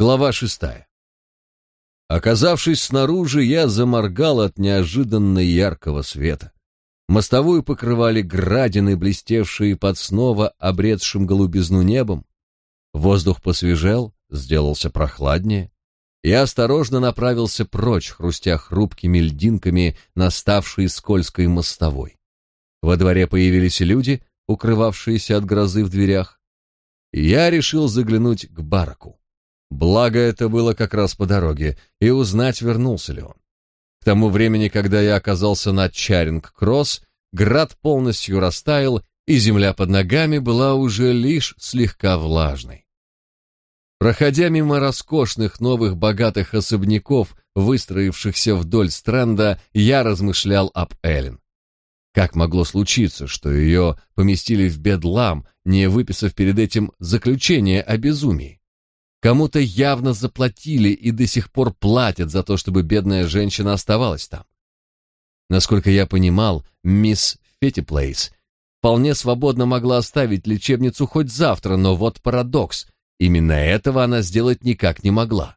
Глава шестая. Оказавшись снаружи, я заморгал от неожиданно яркого света. Мостовую покрывали градины, блестевшие под снова обретшим голубизну небом. Воздух посвежел, сделался прохладнее. Я осторожно направился прочь, хрустя хрупкими льдинками на ставшей скользкой мостовой. Во дворе появились люди, укрывавшиеся от грозы в дверях. Я решил заглянуть к бараку. Благо это было как раз по дороге, и узнать, вернулся ли он. К тому времени, когда я оказался на Чаринг-Кросс, град полностью растаял, и земля под ногами была уже лишь слегка влажной. Проходя мимо роскошных новых богатых особняков, выстроившихся вдоль стренда, я размышлял об Эллен. Как могло случиться, что ее поместили в бедлам, не выписав перед этим заключение о безумии? Кому-то явно заплатили и до сих пор платят за то, чтобы бедная женщина оставалась там. Насколько я понимал, мисс Феттиплейс вполне свободно могла оставить лечебницу хоть завтра, но вот парадокс, именно этого она сделать никак не могла.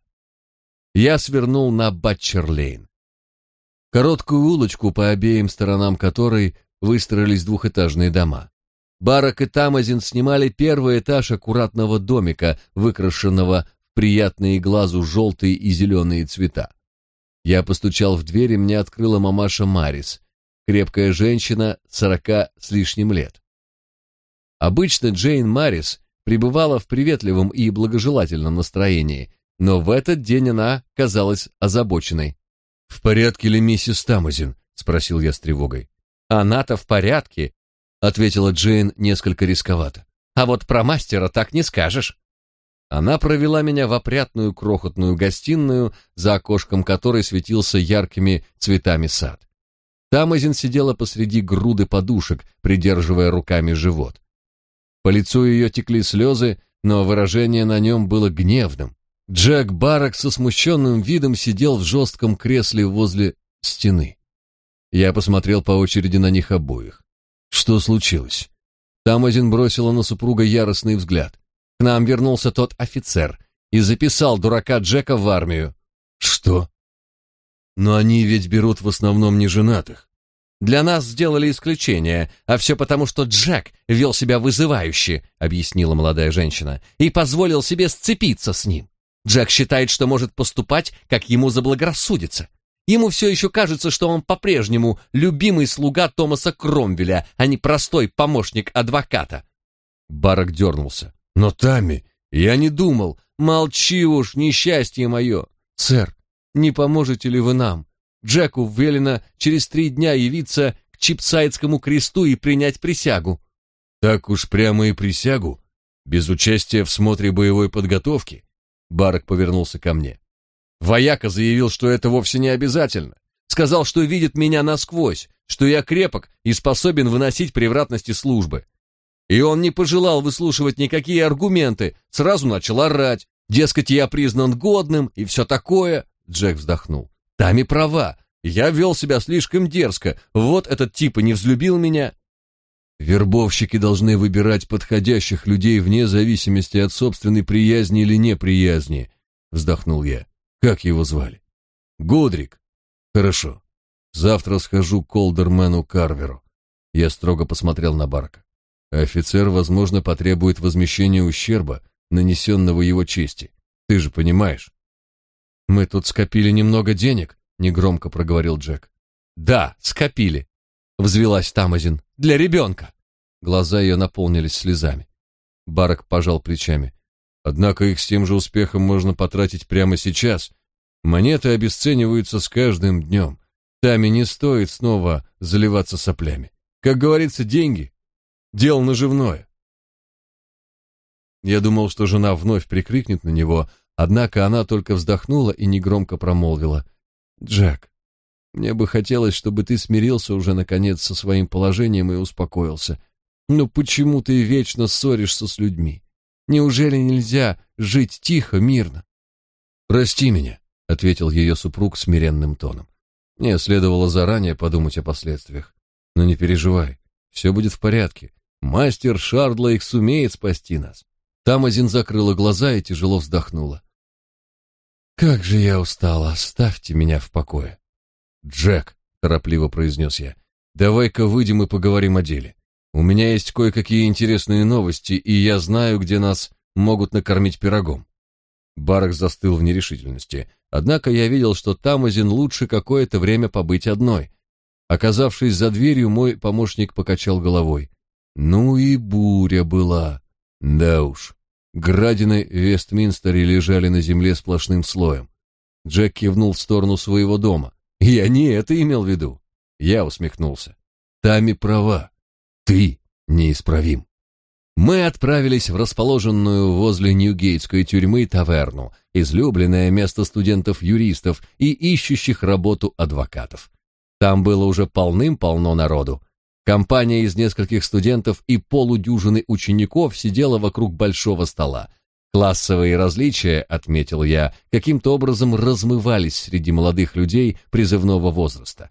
Я свернул на Батчерлейн. Короткую улочку, по обеим сторонам которой выстроились двухэтажные дома. Барак и Тамазин снимали первый этаж аккуратного домика, выкрашенного в приятные глазу желтые и зеленые цвета. Я постучал в дверь, и мне открыла мамаша Марис, крепкая женщина, сорока с лишним лет. Обычно Джейн Марис пребывала в приветливом и благожелательном настроении, но в этот день она казалась озабоченной. «В порядке ли миссис Тамазин?» — спросил я с тревогой. «Она-то в порядке, ответила Джейн несколько рисковато. А вот про мастера так не скажешь. Она провела меня в опрятную крохотную гостиную, за окошком которой светился яркими цветами сад. Тамазин сидела посреди груды подушек, придерживая руками живот. По лицу ее текли слезы, но выражение на нем было гневным. Джек Барак со смущенным видом сидел в жестком кресле возле стены. Я посмотрел по очереди на них обоих. Что случилось? Тамазин бросила на супруга яростный взгляд. К нам вернулся тот офицер и записал дурака Джека в армию. Что? Но они ведь берут в основном неженатых. Для нас сделали исключение, а все потому, что Джек вел себя вызывающе, объяснила молодая женщина, и позволил себе сцепиться с ним. Джек считает, что может поступать, как ему заблагорассудится. Ему все еще кажется, что он по-прежнему любимый слуга Томаса Кромвеля, а не простой помощник адвоката. Барак дернулся. «Но, Тами, я не думал. Молчи уж, несчастье мое. Сэр, не поможете ли вы нам? Джеку велено через три дня явиться к Чипсайдскому кресту и принять присягу». «Так уж прямо и присягу? Без участия в смотре боевой подготовки?» Барак повернулся ко мне. Вояка заявил, что это вовсе не обязательно. Сказал, что видит меня насквозь, что я крепок и способен выносить превратности службы. И он не пожелал выслушивать никакие аргументы, сразу начал орать. Дескать, я признан годным и все такое. Джек вздохнул. Тами права. Я вел себя слишком дерзко. Вот этот тип и не взлюбил меня. Вербовщики должны выбирать подходящих людей вне зависимости от собственной приязни или неприязни, вздохнул я. Как его звали? Гудрик. Хорошо. Завтра схожу к Колдермену Карверу. Я строго посмотрел на Барка. Офицер, возможно, потребует возмещения ущерба, нанесенного его чести. Ты же понимаешь. Мы тут скопили немного денег, негромко проговорил Джек. Да, скопили, взвилась Тамазин. Для ребенка. Глаза ее наполнились слезами. Барак пожал плечами. Однако их с тем же успехом можно потратить прямо сейчас. Монеты обесцениваются с каждым днем. Тами не стоит снова заливаться соплями. Как говорится, деньги — дело наживное. Я думал, что жена вновь прикрикнет на него, однако она только вздохнула и негромко промолвила. «Джек, мне бы хотелось, чтобы ты смирился уже, наконец, со своим положением и успокоился. Но почему ты вечно ссоришься с людьми? Неужели нельзя жить тихо, мирно? Прости меня, ответил ее супруг смиренным тоном. Мне следовало заранее подумать о последствиях. Но не переживай, все будет в порядке. Мастер Шардлейк сумеет спасти нас. Тамазин закрыла глаза и тяжело вздохнула. Как же я устал, оставьте меня в покое. Джек, торопливо произнес я, давай-ка выйдем и поговорим о деле. У меня есть кое-какие интересные новости, и я знаю, где нас могут накормить пирогом. Барак застыл в нерешительности. Однако я видел, что Тамазин лучше какое-то время побыть одной. Оказавшись за дверью, мой помощник покачал головой. Ну и буря была. Да уж. Градины в Вестминстере лежали на земле сплошным слоем. Джек кивнул в сторону своего дома. Я не это имел в виду. Я усмехнулся. Тами права. Ты неисправим. Мы отправились в расположенную возле Ньюгейтской тюрьмы таверну, излюбленное место студентов-юристов и ищущих работу адвокатов. Там было уже полным-полно народу. Компания из нескольких студентов и полудюжины учеников сидела вокруг большого стола. Классовые различия, отметил я, каким-то образом размывались среди молодых людей призывного возраста.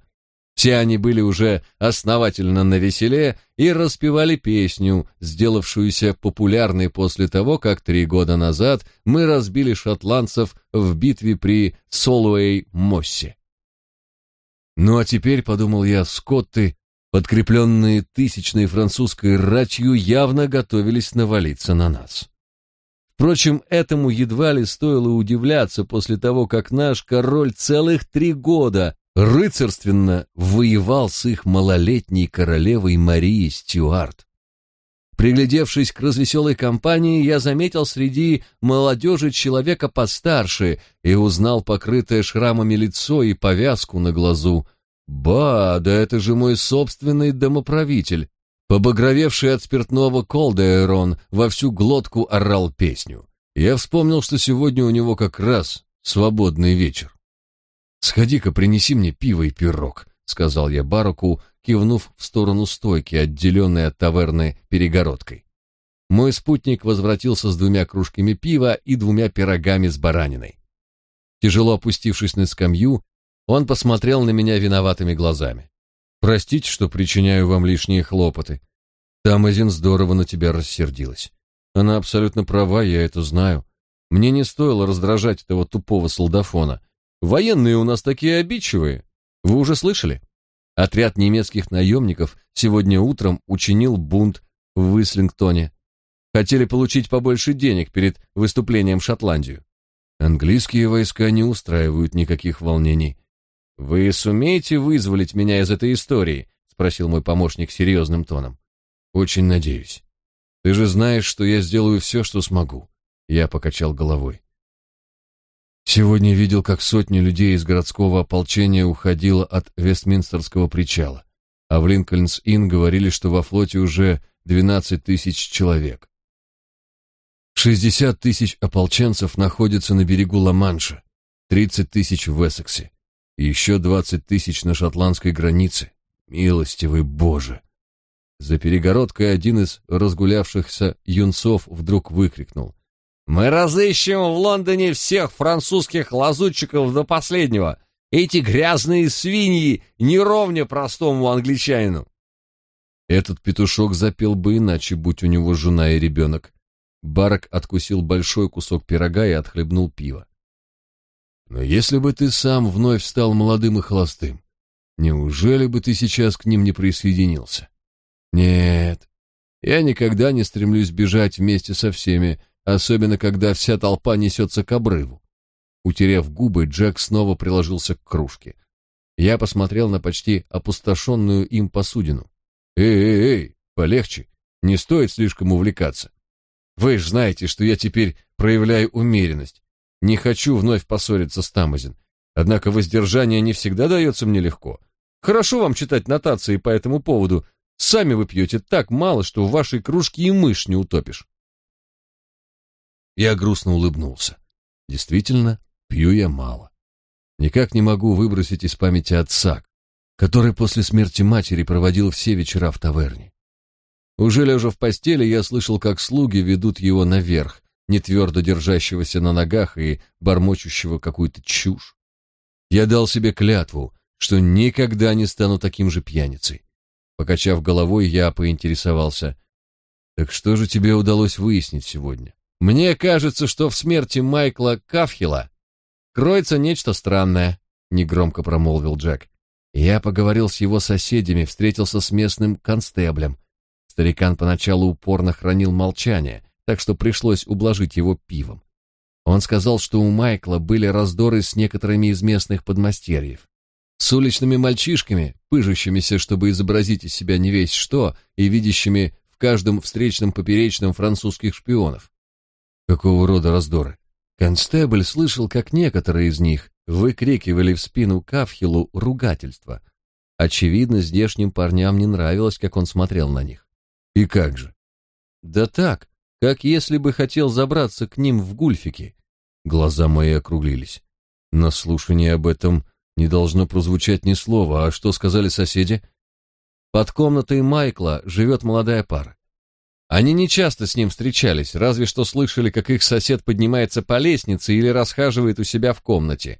Все они были уже основательно навеселе и распевали песню, сделавшуюся популярной после того, как три года назад мы разбили шотландцев в битве при Солуэй-Моссе. Ну а теперь, подумал я, скотты подкрепленные тысячной французской ратью, явно готовились навалиться на нас. Впрочем, этому едва ли стоило удивляться после того, как наш король целых три года рыцарственно воевал с их малолетней королевой Марией Стюарт. Приглядевшись к развеселой компании, я заметил среди молодежи человека постарше и узнал покрытое шрамами лицо и повязку на глазу – Ба, да это же мой собственный домоправитель. Побагровевший от спиртного Колдеерон во всю глотку орал песню. Я вспомнил, что сегодня у него как раз свободный вечер. «Сходи-ка, принеси мне пиво и пирог», — сказал я Бараку, кивнув в сторону стойки, отделенной от таверны перегородкой. Мой спутник возвратился с двумя кружками пива и двумя пирогами с бараниной. Тяжело опустившись на скамью, он посмотрел на меня виноватыми глазами. Простите, что причиняю вам лишние хлопоты. Тамазин здорово на тебя рассердилась. Она абсолютно права, я это знаю. Мне не стоило раздражать этого тупого солдафона. Военные у нас такие обидчивые. Вы уже слышали? Отряд немецких наемников сегодня утром учинил бунт в Вислингтоне. Хотели получить побольше денег перед выступлением в Шотландию. Английские войска не устраивают никаких волнений. Вы сумеете вызволить меня из этой истории? спросил мой помощник серьезным тоном. Очень надеюсь. Ты же знаешь, что я сделаю все, что смогу. Я покачал головой. Сегодня видел, как сотни людей из городского ополчения уходило от Вестминстерского причала, а в Линкольнс-Инн говорили, что во флоте уже 12 тысяч человек. 60 тысяч ополченцев находятся на берегу Ла-Манша, 30 тысяч в Эссексе и еще двадцать тысяч на шотландской границе. Милостивый Боже! За перегородкой один из разгулявшихся юнцов вдруг выкрикнул. «Мы разыщем в Лондоне всех французских лазутчиков до последнего! Эти грязные свиньи не ровня простому англичанину!» Этот петушок запел бы иначе, будь у него жена и ребенок. Барак откусил большой кусок пирога и отхлебнул пиво. Но если бы ты сам вновь стал молодым и холостым, неужели бы ты сейчас к ним не присоединился? Нет, я никогда не стремлюсь бежать вместе со всеми, особенно когда вся толпа несется к обрыву. Утерев губы, Джек снова приложился к кружке. Я посмотрел на почти опустошенную им посудину. «Эй, эй, эй, полегче, не стоит слишком увлекаться. Вы же знаете, что я теперь проявляю умеренность. Не хочу вновь поссориться с Тамазин. Однако воздержание не всегда дается мне легко. Хорошо вам читать нотации по этому поводу. Сами вы пьете так мало, что в вашей кружке и мышь не утопишь. Я грустно улыбнулся. Действительно, пью я мало. Никак не могу выбросить из памяти отца, который после смерти матери проводил все вечера в таверне. Уже лежа в постели, я слышал, как слуги ведут его наверх, не твердо держащегося на ногах и бормочущего какую-то чушь. Я дал себе клятву, что никогда не стану таким же пьяницей. Покачав головой, я поинтересовался: "Так что же тебе удалось выяснить сегодня?" Мне кажется, что в смерти Майкла Кафхила кроется нечто странное, негромко промолвил Джек. Я поговорил с его соседями, встретился с местным констеблем. Старикан поначалу упорно хранил молчание, так что пришлось ублажить его пивом. Он сказал, что у Майкла были раздоры с некоторыми из местных подмастерьев. С уличными мальчишками, пыжащимися, чтобы изобразить из себя не весь что, и видящими в каждом встречном поперечном французских шпионов. Какого рода раздоры? Констебль слышал, как некоторые из них выкрикивали в спину Кавхилу ругательства. Очевидно, здешним парням не нравилось, как он смотрел на них. И как же? Да так, как если бы хотел забраться к ним в гульфики. Глаза мои округлились. На слушании об этом не должно прозвучать ни слова, а что сказали соседи? Под комнатой Майкла живет молодая пара. Они не часто с ним встречались, разве что слышали, как их сосед поднимается по лестнице или расхаживает у себя в комнате.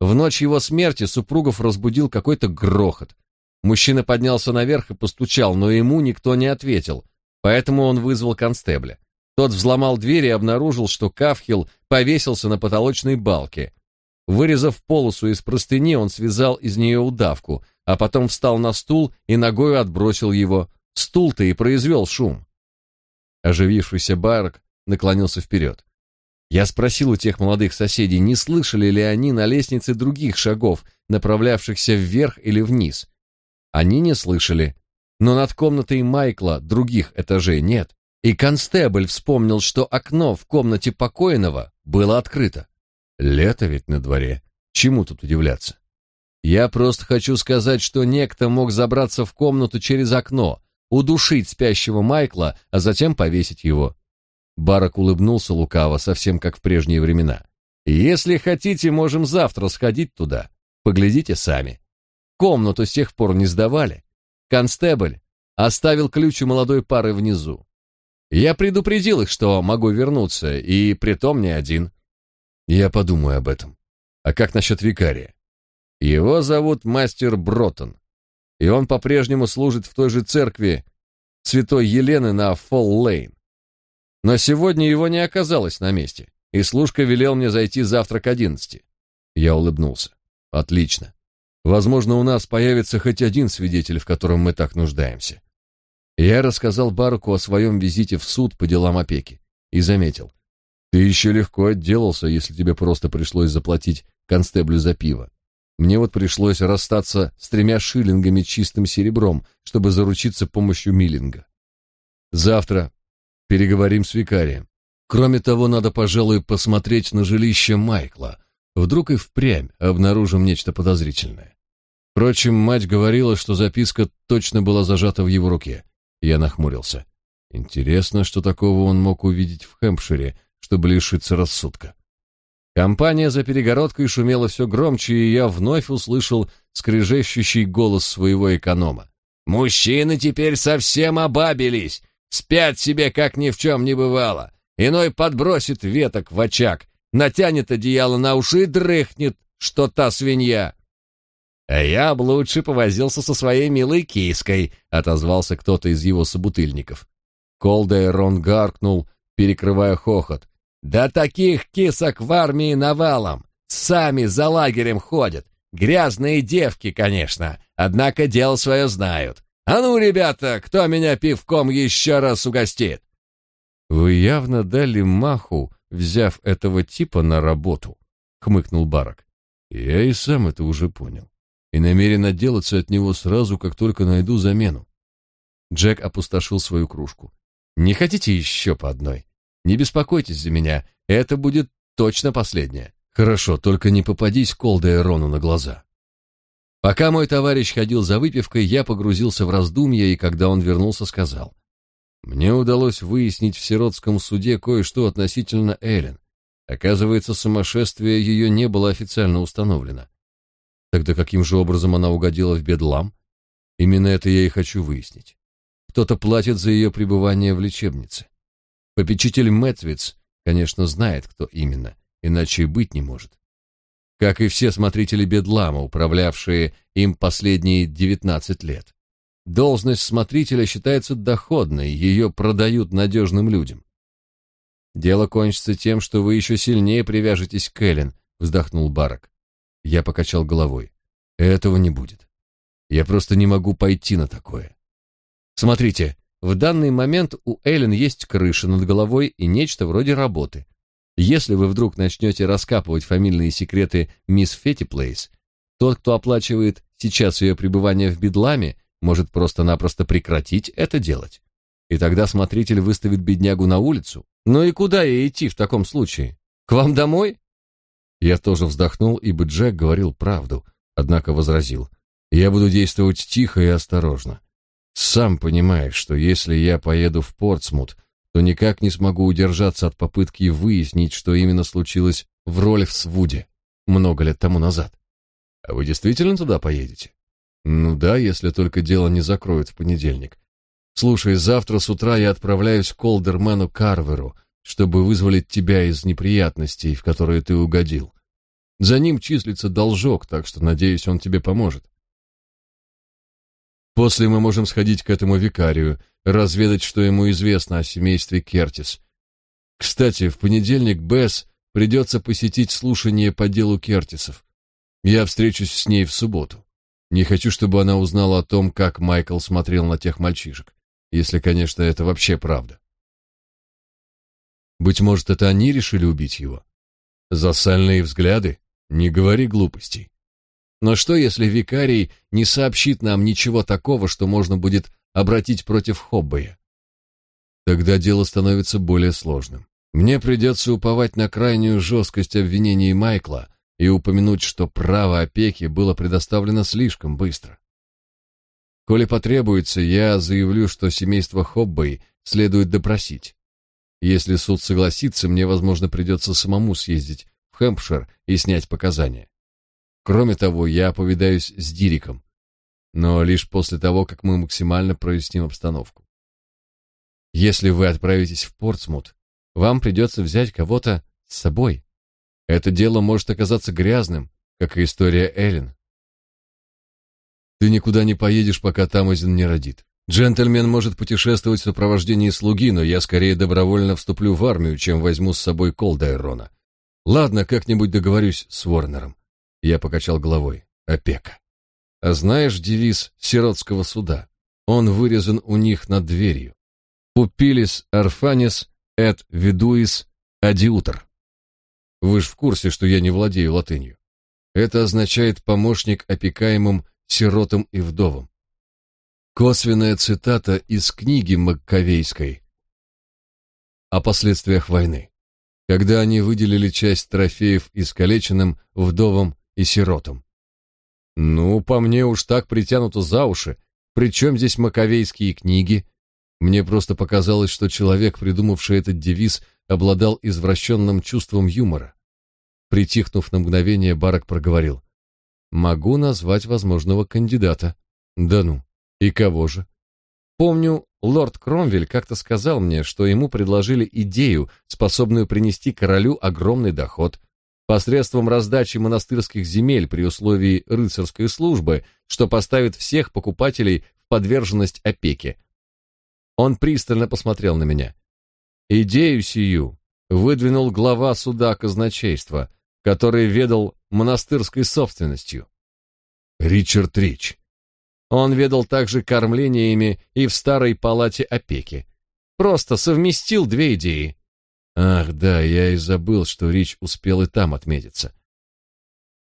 В ночь его смерти супругов разбудил какой-то грохот. Мужчина поднялся наверх и постучал, но ему никто не ответил, поэтому он вызвал констебля. Тот взломал дверь и обнаружил, что Кавхил повесился на потолочной балке. Вырезав полосу из простыни, он связал из нее удавку, а потом встал на стул и ногой отбросил его. Стул-то и произвел шум. Оживившийся Барк наклонился вперед. Я спросил у тех молодых соседей, не слышали ли они на лестнице других шагов, направлявшихся вверх или вниз. Они не слышали, но над комнатой Майкла других этажей нет. И констебль вспомнил, что окно в комнате покойного было открыто. Лето ведь на дворе. Чему тут удивляться? Я просто хочу сказать, что некто мог забраться в комнату через окно, удушить спящего Майкла, а затем повесить его. Барак улыбнулся лукаво, совсем как в прежние времена. Если хотите, можем завтра сходить туда. Поглядите сами. Комнату с тех пор не сдавали. Констебль оставил ключ у молодой пары внизу. Я предупредил их, что могу вернуться, и притом не один. Я подумаю об этом. А как насчет викария? Его зовут мастер Бротон, и он по-прежнему служит в той же церкви Святой Елены на Фолл-Лейн. Но сегодня его не оказалось на месте, и служка велел мне зайти завтра к одиннадцати. Я улыбнулся. Отлично. Возможно, у нас появится хоть один свидетель, в котором мы так нуждаемся. Я рассказал Барку о своем визите в суд по делам опеки и заметил. Ты еще легко отделался, если тебе просто пришлось заплатить констеблю за пиво. Мне вот пришлось расстаться с тремя шиллингами чистым серебром, чтобы заручиться помощью Миллинга. Завтра переговорим с викарием. Кроме того, надо, пожалуй, посмотреть на жилище Майкла. Вдруг и впрямь обнаружим нечто подозрительное. Впрочем, мать говорила, что записка точно была зажата в его руке. Я нахмурился. Интересно, что такого он мог увидеть в Хэмпшире, чтобы лишиться рассудка. Компания за перегородкой шумела все громче, и я вновь услышал скрежещущий голос своего эконома. «Мужчины теперь совсем обабились, спят себе, как ни в чем не бывало. Иной подбросит веток в очаг, натянет одеяло на уши и дрыхнет, что та свинья. «А я б лучше повозился со своей милой киской», — отозвался кто-то из его собутыльников. Колдейрон гаркнул, перекрывая хохот. «Да таких кисок в армии навалом! Сами за лагерем ходят! Грязные девки, конечно, однако дело свое знают. А ну, ребята, кто меня пивком еще раз угостит?» «Вы явно дали маху, взяв этого типа на работу», — хмыкнул Барак. «Я и сам это уже понял и намерен отделаться от него сразу, как только найду замену. Джек опустошил свою кружку. «Не хотите еще по одной? Не беспокойтесь за меня, это будет точно последнее. Хорошо, только не попадись Колде Рону на глаза». Пока мой товарищ ходил за выпивкой, я погрузился в раздумья, и когда он вернулся, сказал. «Мне удалось выяснить в сиротском суде кое-что относительно Эллен. Оказывается, сумасшествие ее не было официально установлено. Тогда каким же образом она угодила в бедлам? Именно это я и хочу выяснить. Кто-то платит за ее пребывание в лечебнице. Попечитель Мэтвиц, конечно, знает, кто именно, иначе и быть не может. Как и все смотрители бедлама, управлявшие им последние 19 лет. Должность смотрителя считается доходной, ее продают надежным людям. Дело кончится тем, что вы еще сильнее привяжетесь к Эллен, вздохнул Барак. Я покачал головой. Этого не будет. Я просто не могу пойти на такое. Смотрите, в данный момент у Эллен есть крыша над головой и нечто вроде работы. Если вы вдруг начнете раскапывать фамильные секреты мисс Феттиплейс, тот, кто оплачивает сейчас ее пребывание в Бедламе, может просто-напросто прекратить это делать. И тогда смотритель выставит беднягу на улицу. Ну и куда ей идти в таком случае? К вам домой? Я тоже вздохнул, ибо Джек говорил правду, однако возразил. Я буду действовать тихо и осторожно. Сам понимаешь, что если я поеду в Портсмут, то никак не смогу удержаться от попытки выяснить, что именно случилось в Рольфсвуде много лет тому назад. А вы действительно туда поедете? Ну да, если только дело не закроют в понедельник. Слушай, завтра с утра я отправляюсь к Олдермену Карверу, чтобы вызволить тебя из неприятностей, в которые ты угодил. За ним числится должок, так что, надеюсь, он тебе поможет. После мы можем сходить к этому викарию, разведать, что ему известно о семействе Кертис. Кстати, в понедельник Бесс придется посетить слушание по делу Кертисов. Я встречусь с ней в субботу. Не хочу, чтобы она узнала о том, как Майкл смотрел на тех мальчишек, если, конечно, это вообще правда. Быть может, это они решили убить его? За сальные взгляды? Не говори глупостей. Но что, если викарий не сообщит нам ничего такого, что можно будет обратить против Хоббея? Тогда дело становится более сложным. Мне придется уповать на крайнюю жесткость обвинений Майкла и упомянуть, что право опеки было предоставлено слишком быстро. Коли потребуется, я заявлю, что семейство Хоббей следует допросить. Если суд согласится, мне, возможно, придется самому съездить в Хэмпшир и снять показания. Кроме того, я повидаюсь с Дириком, но лишь после того, как мы максимально проясним обстановку. Если вы отправитесь в Портсмут, вам придется взять кого-то с собой. Это дело может оказаться грязным, как и история Эллен. Ты никуда не поедешь, пока Тамазин не родит. Джентльмен может путешествовать в сопровождении слуги, но я скорее добровольно вступлю в армию, чем возьму с собой Колдайрона. Ладно, как-нибудь договорюсь с Ворнером. Я покачал головой. Опека. А знаешь девиз сиротского суда? Он вырезан у них над дверью. Пупилис арфанис эт видуис адиутер. Вы ж в курсе, что я не владею латынью. Это означает помощник опекаемым сиротам и вдовам. Косвенная цитата из книги Маккавейской о последствиях войны, когда они выделили часть трофеев искалеченным вдовам и сиротам. Ну, по мне уж так притянуто за уши. Причем здесь маковейские книги? Мне просто показалось, что человек, придумавший этот девиз, обладал извращенным чувством юмора. Притихнув на мгновение, Барак проговорил. «Могу назвать возможного кандидата». «Да ну, и кого же?» «Помню, лорд Кромвель как-то сказал мне, что ему предложили идею, способную принести королю огромный доход посредством раздачи монастырских земель при условии рыцарской службы, что поставит всех покупателей в подверженность опеке. Он пристально посмотрел на меня. Идею сию выдвинул глава суда казначейства, который ведал монастырской собственностью. Ричард Рич. Он ведал также кормлениями и в старой палате опеки. Просто совместил две идеи Ах, да, я и забыл, что Рич успел и там отметиться.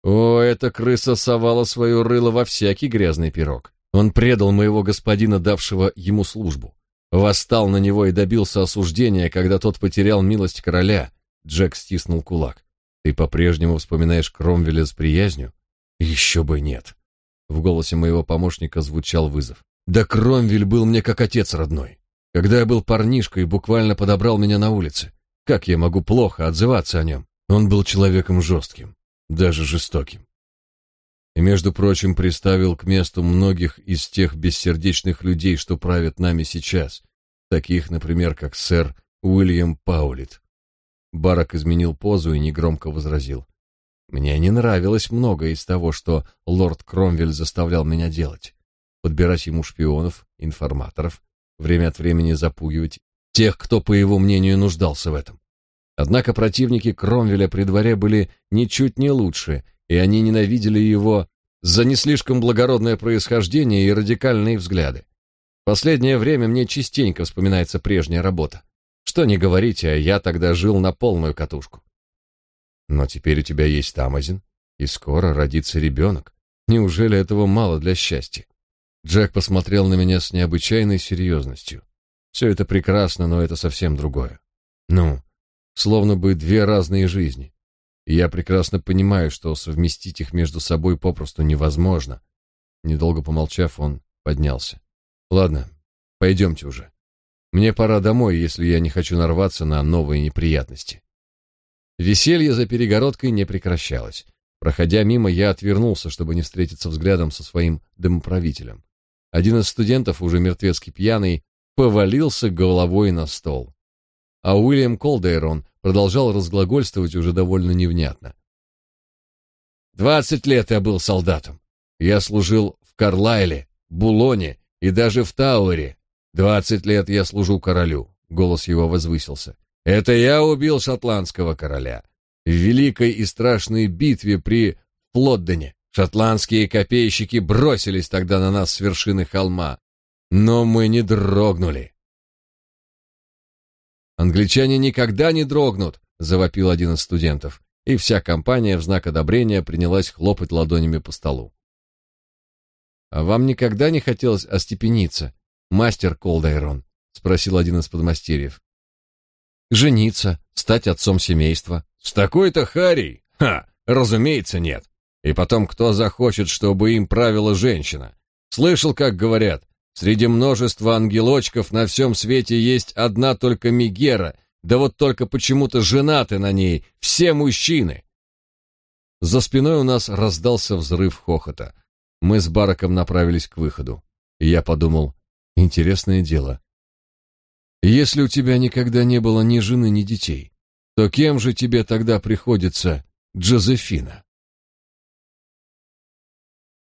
О, эта крыса совала свое рыло во всякий грязный пирог. Он предал моего господина, давшего ему службу. Восстал на него и добился осуждения, когда тот потерял милость короля. Джек стиснул кулак. Ты по-прежнему вспоминаешь Кромвеля с приязнью? Еще бы нет. В голосе моего помощника звучал вызов. Да Кромвель был мне как отец родной. Когда я был парнишкой, буквально подобрал меня на улице. Как я могу плохо отзываться о нем? Он был человеком жестким, даже жестоким. И, между прочим, приставил к месту многих из тех бессердечных людей, что правят нами сейчас, таких, например, как сэр Уильям Паулит. Барак изменил позу и негромко возразил. Мне не нравилось многое из того, что лорд Кромвель заставлял меня делать. Подбирать ему шпионов, информаторов, время от времени запугивать тех, кто, по его мнению, нуждался в этом. Однако противники Кромвеля при дворе были ничуть не лучше, и они ненавидели его за не слишком благородное происхождение и радикальные взгляды. Последнее время мне частенько вспоминается прежняя работа. Что не говорите, а я тогда жил на полную катушку. Но теперь у тебя есть Тамазин, и скоро родится ребенок. Неужели этого мало для счастья? Джек посмотрел на меня с необычайной серьезностью. Все это прекрасно, но это совсем другое. Ну, словно бы две разные жизни. И я прекрасно понимаю, что совместить их между собой попросту невозможно. Недолго помолчав, он поднялся. Ладно, пойдемте уже. Мне пора домой, если я не хочу нарваться на новые неприятности. Веселье за перегородкой не прекращалось. Проходя мимо, я отвернулся, чтобы не встретиться взглядом со своим домоправителем. Один из студентов, уже мертвецки пьяный, повалился головой на стол. А Уильям Колдейрон продолжал разглагольствовать уже довольно невнятно. «Двадцать лет я был солдатом. Я служил в Карлайле, Булоне и даже в Тауэре. Двадцать лет я служу королю». Голос его возвысился. «Это я убил шотландского короля. В великой и страшной битве при Флоддене. Шотландские копейщики бросились тогда на нас с вершины холма. Но мы не дрогнули. Англичане никогда не дрогнут, завопил один из студентов, и вся компания в знак одобрения принялась хлопать ладонями по столу. А вам никогда не хотелось остепениться, мастер Колдайрон? спросил один из подмастерьев. Жениться, стать отцом семейства. С такой-то харей? Ха, разумеется, нет. И потом, кто захочет, чтобы им правила женщина? Слышал, как говорят, Среди множества ангелочков на всем свете есть одна только Мигера, да вот только почему-то женаты на ней все мужчины. За спиной у нас раздался взрыв хохота. Мы с Бараком направились к выходу. И я подумал, интересное дело. Если у тебя никогда не было ни жены, ни детей, то кем же тебе тогда приходится Джозефина?